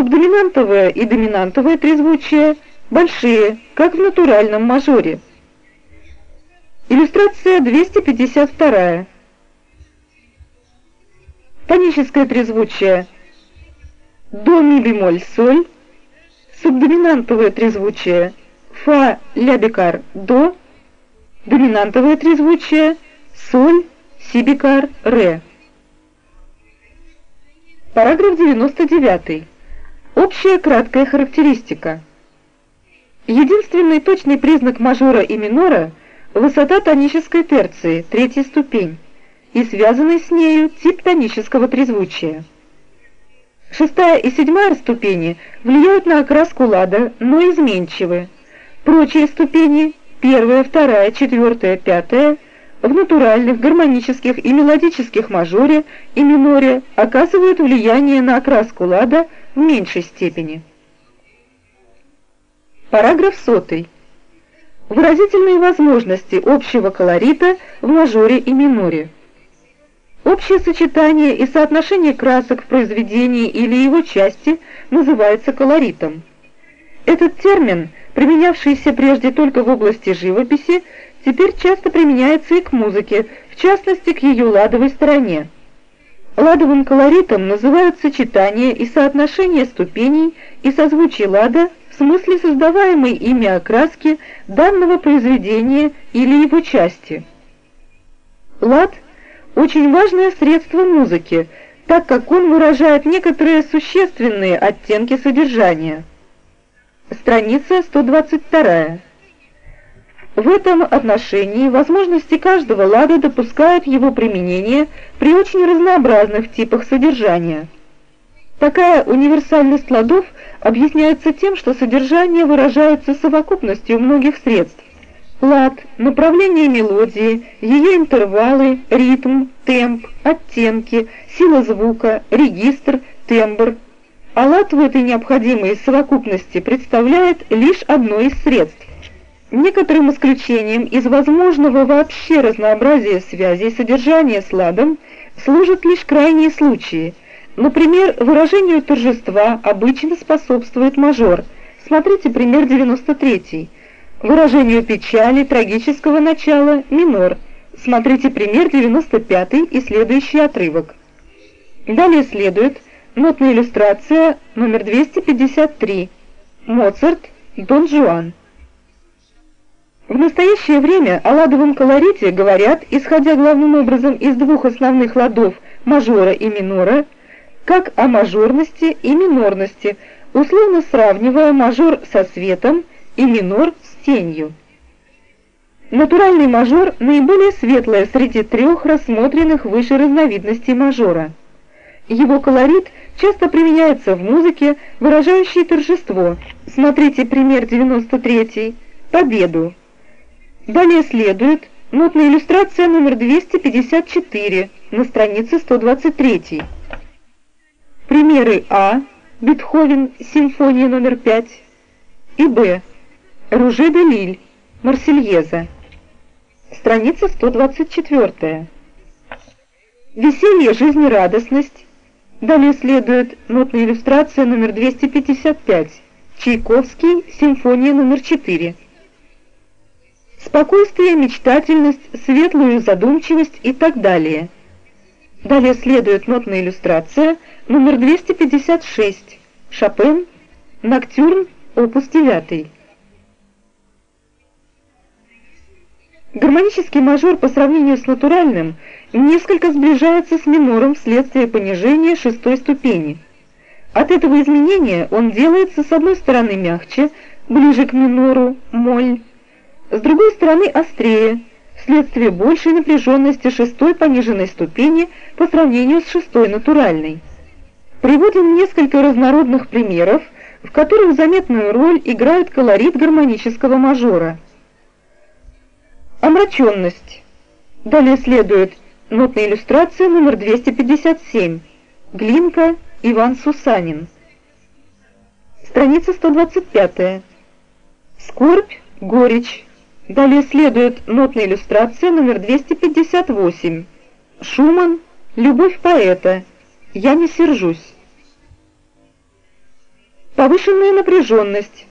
Субдоминантовое и доминантовое трезвучие большие, как в натуральном мажоре. Иллюстрация 252. Тоническое трезвучие до ми бемоль соль, субдоминантовое трезвучие фа ля бикар до, доминантовое трезвучие соль си бикар ре. Параграф 99. Общая краткая характеристика. Единственный точный признак мажора и минора – высота тонической терции, третья ступень, и связанный с нею тип тонического трезвучия. Шестая и седьмая ступени влияют на окраску лада, но изменчивы. Прочие ступени – первая, вторая, четвертая, пятая – в натуральных, гармонических и мелодических мажоре и миноре оказывают влияние на окраску лада в меньшей степени. Параграф сотый. Выразительные возможности общего колорита в мажоре и миноре. Общее сочетание и соотношение красок в произведении или его части называется колоритом. Этот термин, применявшийся прежде только в области живописи, теперь часто применяется и к музыке, в частности к ее ладовой стороне. Ладовым колоритом называют сочетание и соотношение ступеней и созвучий лада в смысле создаваемой ими окраски данного произведения или его части. Лад – очень важное средство музыки, так как он выражает некоторые существенные оттенки содержания. Страница 122. В этом отношении возможности каждого лада допускают его применение при очень разнообразных типах содержания. Такая универсальность ладов объясняется тем, что содержание выражается совокупностью многих средств. Лад, направление мелодии, ее интервалы, ритм, темп, оттенки, сила звука, регистр, тембр. А лад в этой необходимой совокупности представляет лишь одно из средств. Некоторым исключением из возможного вообще разнообразия связей содержания с ладом служат лишь крайние случаи. Например, выражению торжества обычно способствует мажор. Смотрите пример 93. Выражению печали, трагического начала – минор. Смотрите пример 95 и следующий отрывок. Далее следует нотная иллюстрация номер 253. Моцарт, Дон Жуан. В настоящее время о ладовом колорите говорят, исходя главным образом из двух основных ладов мажора и минора, как о мажорности и минорности, условно сравнивая мажор со светом и минор с тенью. Натуральный мажор – наиболее светлая среди трех рассмотренных выше разновидностей мажора. Его колорит часто применяется в музыке, выражающей торжество. Смотрите пример 93 «Победу». Далее следует нотная иллюстрация номер 254 на странице 123. Примеры А. Бетховен, симфония номер 5 и Б. Руже де Лиль, Марсельеза. Страница 124. Веселье, жизнерадостность. Далее следует нотная иллюстрация номер 255. Чайковский, симфония номер 4 спокойствие, мечтательность, светлую задумчивость и так далее. Далее следует нотная иллюстрация номер 256, Шопен, Ноктюрн, опус 9. Гармонический мажор по сравнению с натуральным несколько сближается с минором вследствие понижения шестой ступени. От этого изменения он делается с одной стороны мягче, ближе к минору, моль, с другой стороны острее, вследствие большей напряженности шестой пониженной ступени по сравнению с шестой натуральной. Приводим несколько разнородных примеров, в которых заметную роль играет колорит гармонического мажора. Омраченность. Далее следует нотная иллюстрация номер 257. Глинка Иван Сусанин. Страница 125. Скорбь, горечь, Далее следует нотная иллюстрация номер 258. Шуман «Любовь поэта. Я не сержусь». Повышенная напряженность